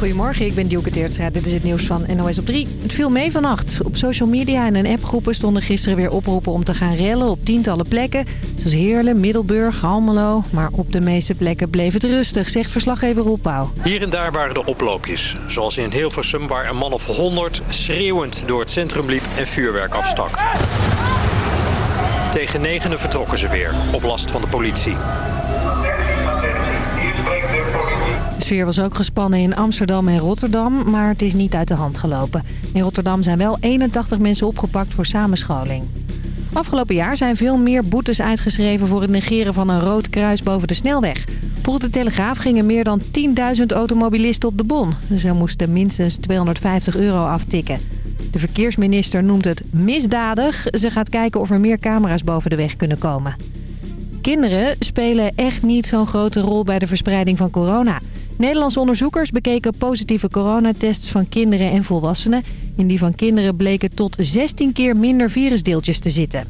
Goedemorgen, ik ben Dielke Teertstra. Dit is het nieuws van NOS op 3. Het viel mee vannacht. Op social media en in appgroepen stonden gisteren weer oproepen om te gaan rellen op tientallen plekken. Zoals Heerlen, Middelburg, Almelo. Maar op de meeste plekken bleef het rustig, zegt verslaggever Roel Pauw. Hier en daar waren er oploopjes. Zoals in Hilversum waar een man of 100 schreeuwend door het centrum liep en vuurwerk afstak. Tegen negenen vertrokken ze weer, op last van de politie. Sfeer was ook gespannen in Amsterdam en Rotterdam, maar het is niet uit de hand gelopen. In Rotterdam zijn wel 81 mensen opgepakt voor samenscholing. Afgelopen jaar zijn veel meer boetes uitgeschreven voor het negeren van een rood kruis boven de snelweg. Volgens de Telegraaf gingen meer dan 10.000 automobilisten op de bon. Ze moesten minstens 250 euro aftikken. De verkeersminister noemt het misdadig. Ze gaat kijken of er meer camera's boven de weg kunnen komen. Kinderen spelen echt niet zo'n grote rol bij de verspreiding van corona. Nederlandse onderzoekers bekeken positieve coronatests van kinderen en volwassenen. In die van kinderen bleken tot 16 keer minder virusdeeltjes te zitten.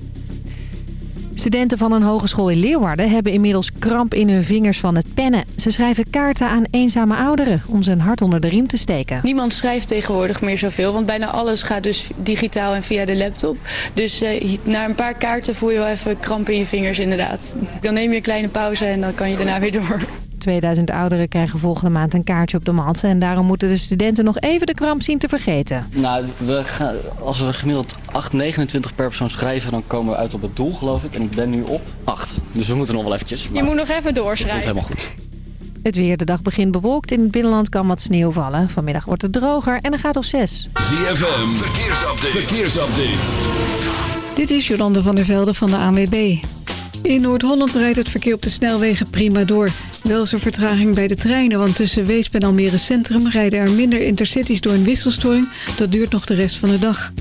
Studenten van een hogeschool in Leeuwarden hebben inmiddels kramp in hun vingers van het pennen. Ze schrijven kaarten aan eenzame ouderen om een hart onder de riem te steken. Niemand schrijft tegenwoordig meer zoveel, want bijna alles gaat dus digitaal en via de laptop. Dus uh, na een paar kaarten voel je wel even kramp in je vingers inderdaad. Dan neem je een kleine pauze en dan kan je daarna weer door. 2000 ouderen krijgen volgende maand een kaartje op de mat. En daarom moeten de studenten nog even de kramp zien te vergeten. Nou, we gaan, als we gemiddeld 8, 29 per persoon schrijven, dan komen we uit op het doel, geloof ik. En ik ben nu op 8. Dus we moeten nog wel eventjes. Je moet nog even doorschrijven. Het komt helemaal goed. Het weer de dag begint bewolkt. In het binnenland kan wat sneeuw vallen. Vanmiddag wordt het droger en dan gaat op 6. ZFM, verkeersupdate. verkeersupdate. Dit is Jolande van der Velde van de ANWB. In Noord-Holland rijdt het verkeer op de snelwegen prima door. Wel is er vertraging bij de treinen, want tussen Weesp en Almere Centrum... rijden er minder intercities door een wisselstoring. Dat duurt nog de rest van de dag.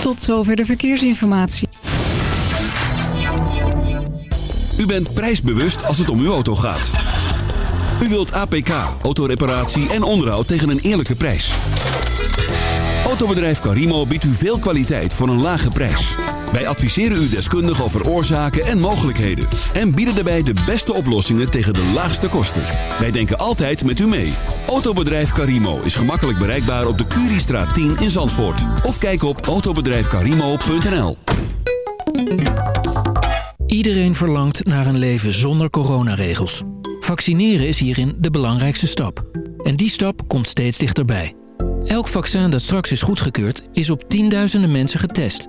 Tot zover de verkeersinformatie. U bent prijsbewust als het om uw auto gaat. U wilt APK, autoreparatie en onderhoud tegen een eerlijke prijs. Autobedrijf Carimo biedt u veel kwaliteit voor een lage prijs. Wij adviseren u deskundig over oorzaken en mogelijkheden. En bieden daarbij de beste oplossingen tegen de laagste kosten. Wij denken altijd met u mee. Autobedrijf Carimo is gemakkelijk bereikbaar op de Curiestraat 10 in Zandvoort. Of kijk op autobedrijfcarimo.nl Iedereen verlangt naar een leven zonder coronaregels. Vaccineren is hierin de belangrijkste stap. En die stap komt steeds dichterbij. Elk vaccin dat straks is goedgekeurd is op tienduizenden mensen getest.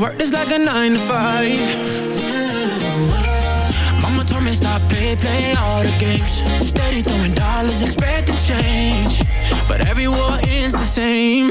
work this like a nine to five. Mama told me stop play, play all the games. Steady throwing dollars, expect to change. But every war ends the same.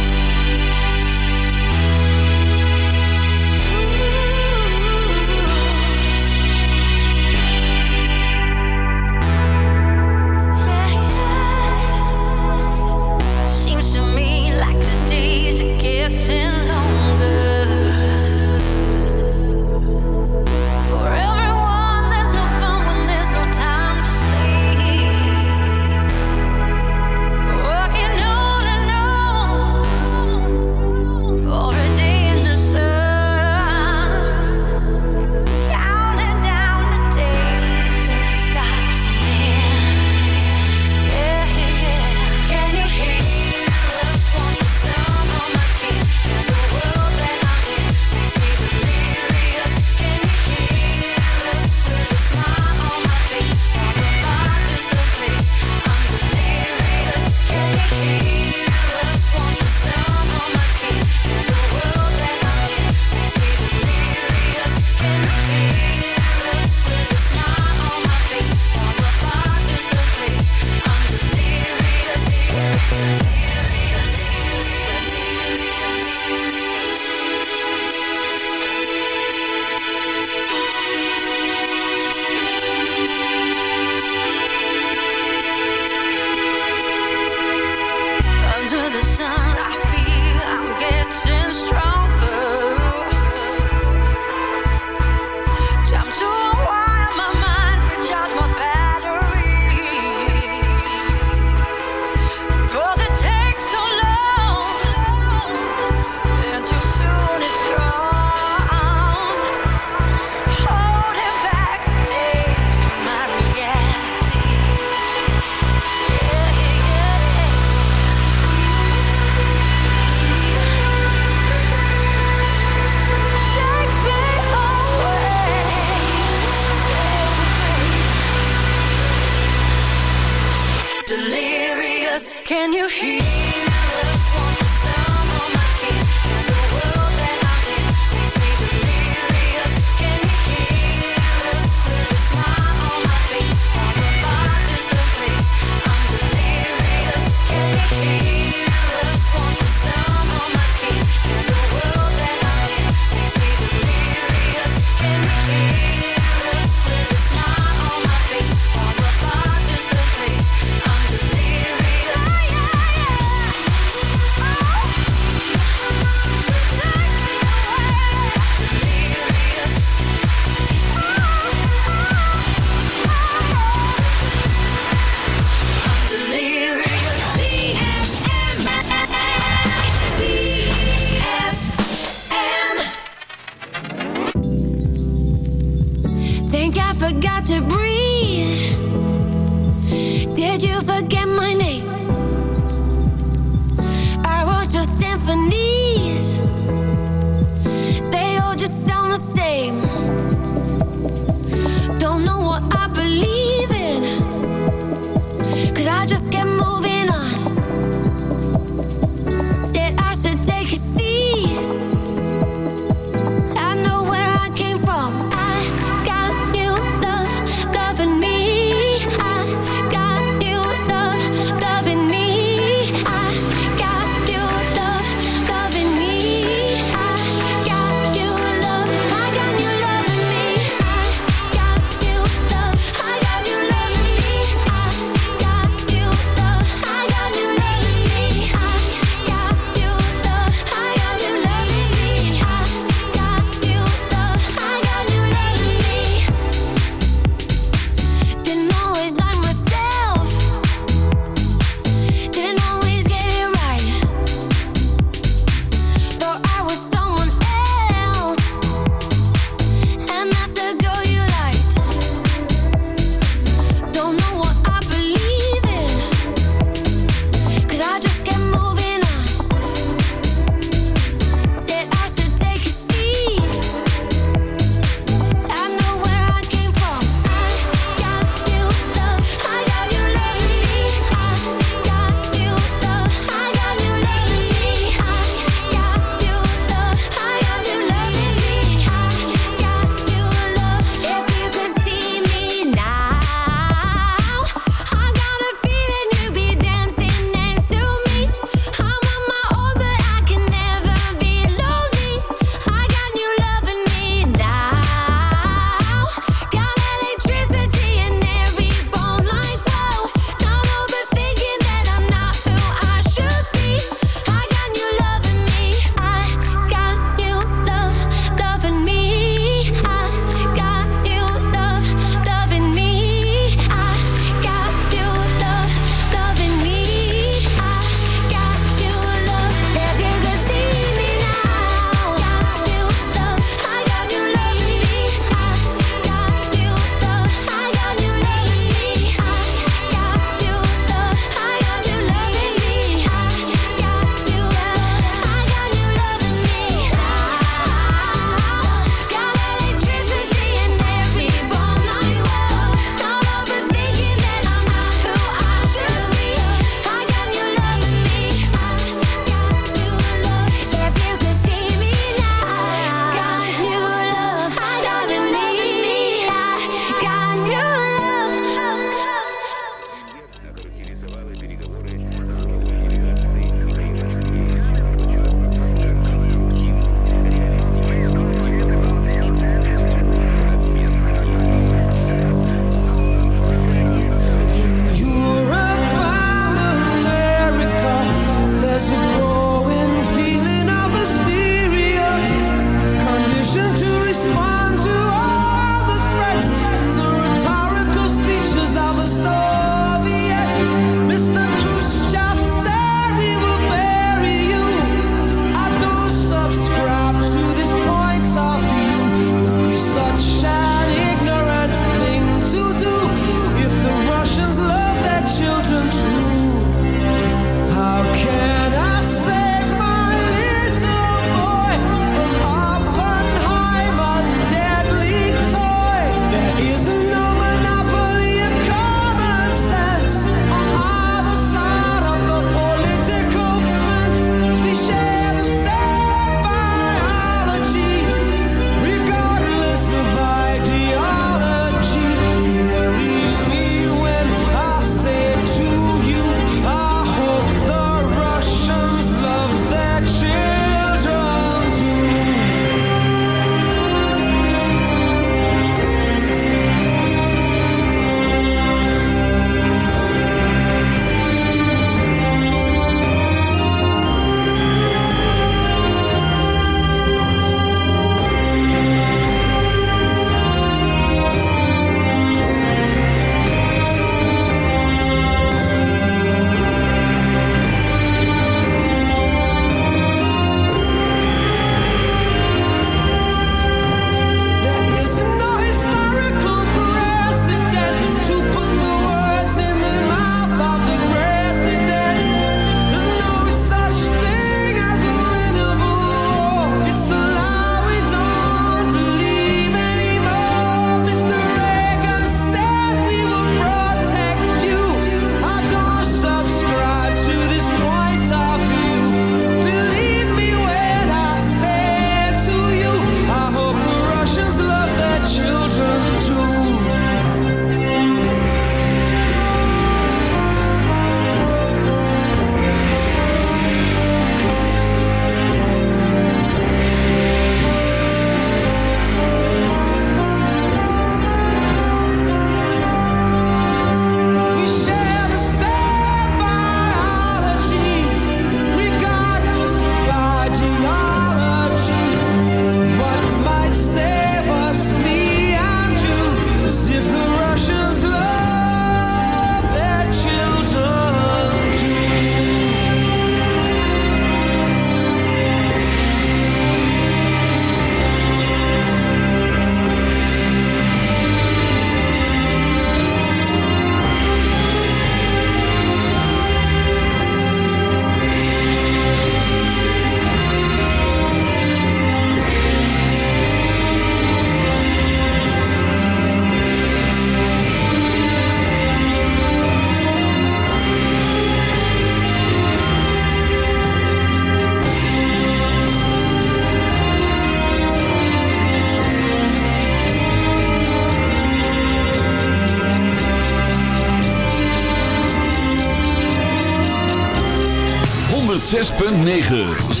106.9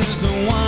is the one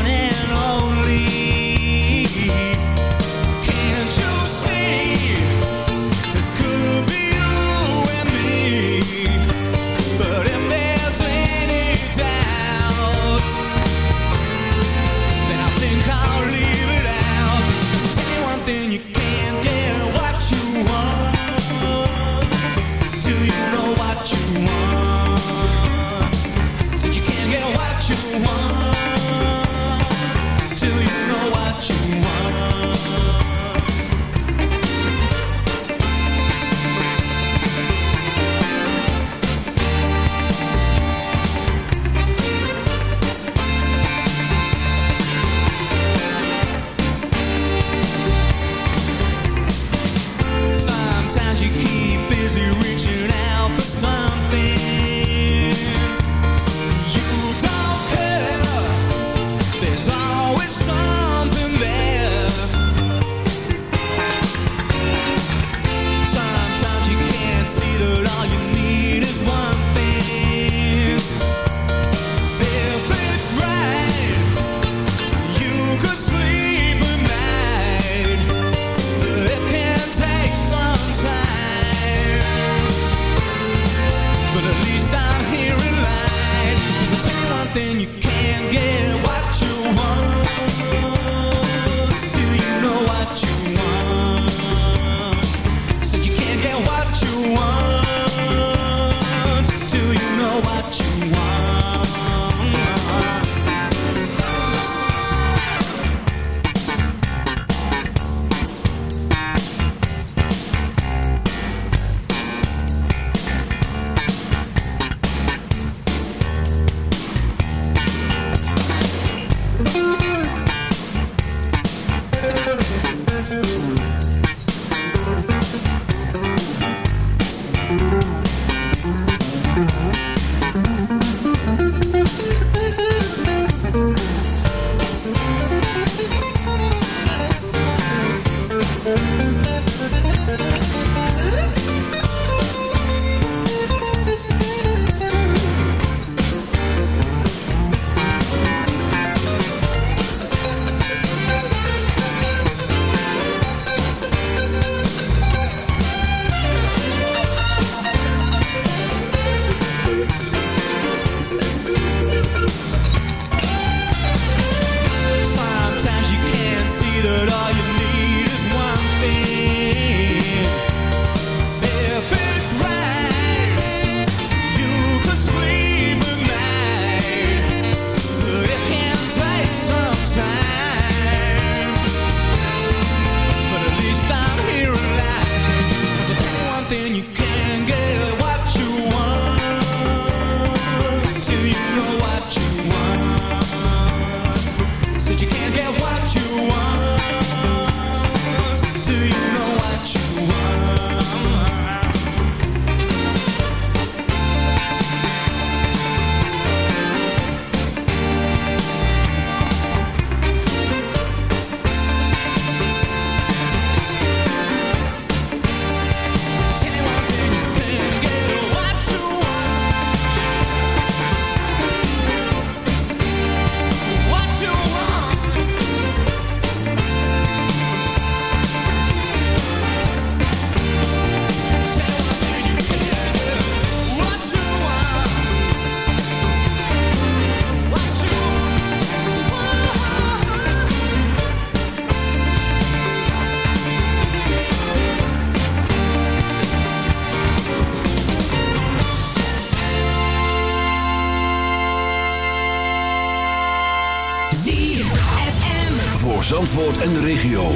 En de regio.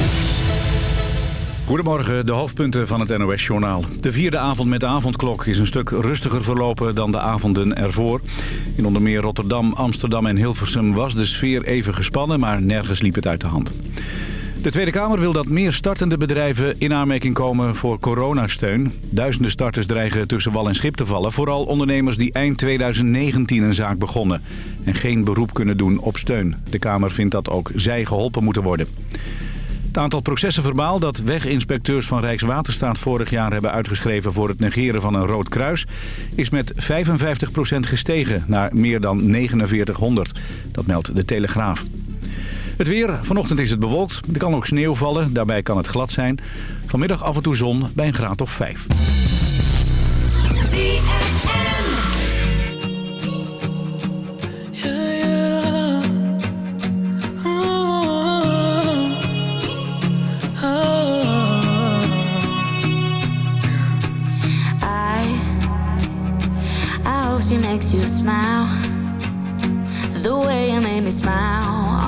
Goedemorgen, de hoofdpunten van het NOS-journaal. De vierde avond met de avondklok is een stuk rustiger verlopen dan de avonden ervoor. In onder meer Rotterdam, Amsterdam en Hilversum was de sfeer even gespannen, maar nergens liep het uit de hand. De Tweede Kamer wil dat meer startende bedrijven in aanmerking komen voor coronasteun. Duizenden starters dreigen tussen wal en schip te vallen. Vooral ondernemers die eind 2019 een zaak begonnen en geen beroep kunnen doen op steun. De Kamer vindt dat ook zij geholpen moeten worden. Het aantal processen verbaal dat weginspecteurs van Rijkswaterstaat vorig jaar hebben uitgeschreven voor het negeren van een rood kruis is met 55% gestegen naar meer dan 4900. Dat meldt de Telegraaf. Het weer. Vanochtend is het bewolkt. Er kan ook sneeuw vallen. Daarbij kan het glad zijn. Vanmiddag af en toe zon bij een graad of 5. I, I hope she makes you smile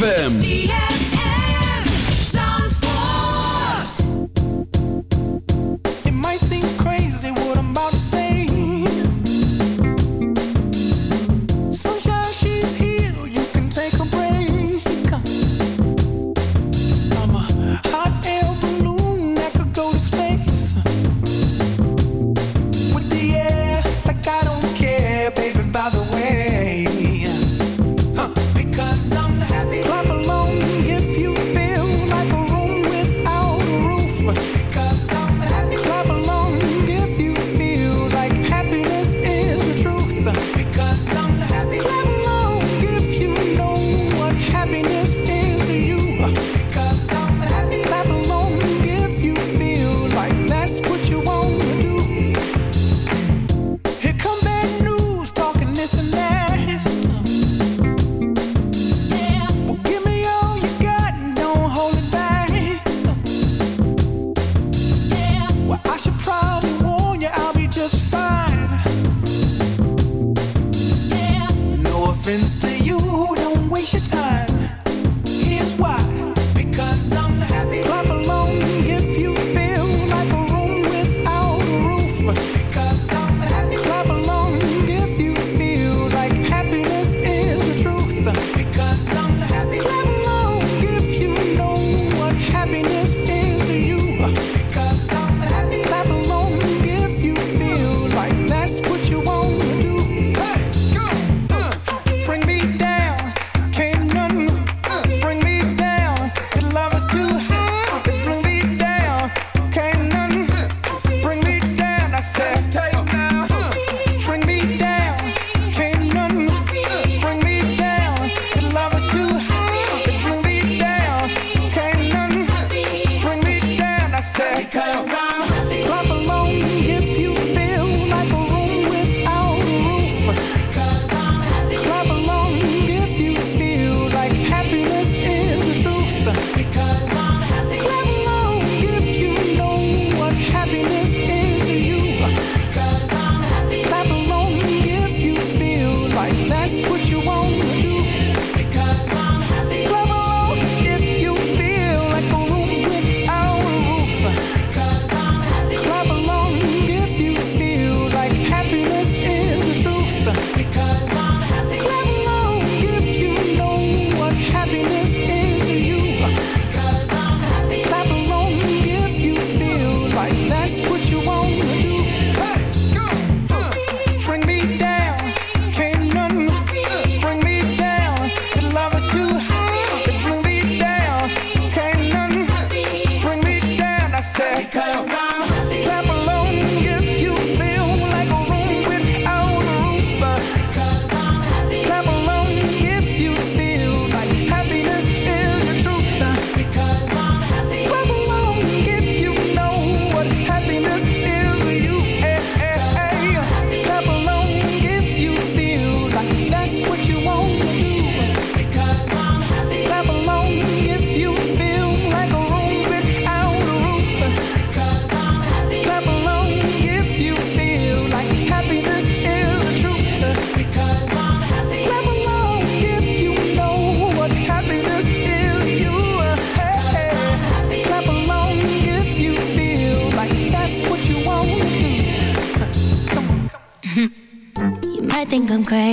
ZFM.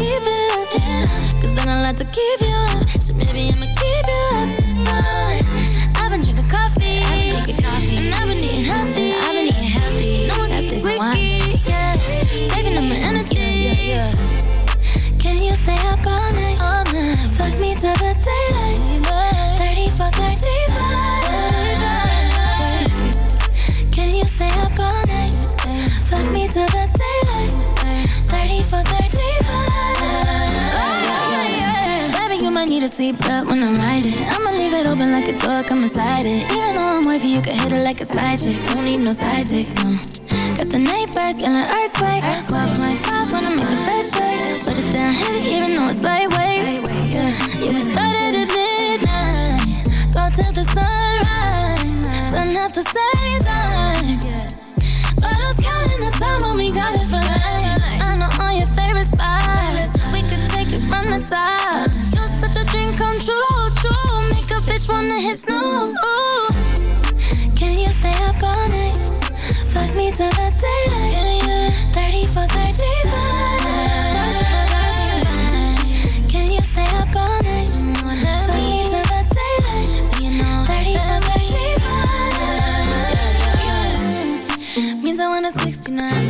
keep it. Cause then I like to keep it like a side chick. Don't need no side dick, no. Got the night birds, an earthquake. 12.5 when I make the best shape, Put it down heavy, even though it's lightweight. Yeah, we started at midnight. Go till the sunrise. Done at the same time. Bottles counting the time when we got it for life. I know all your favorite spots. We could take it from the top. You're such a dream come true, true. Make a bitch wanna hit snooze. Ooh. Take me till the daylight. Thirty for thirty five. Can you stay up all night? Take me the daylight. Thirty for thirty five. Means I want sixty nine.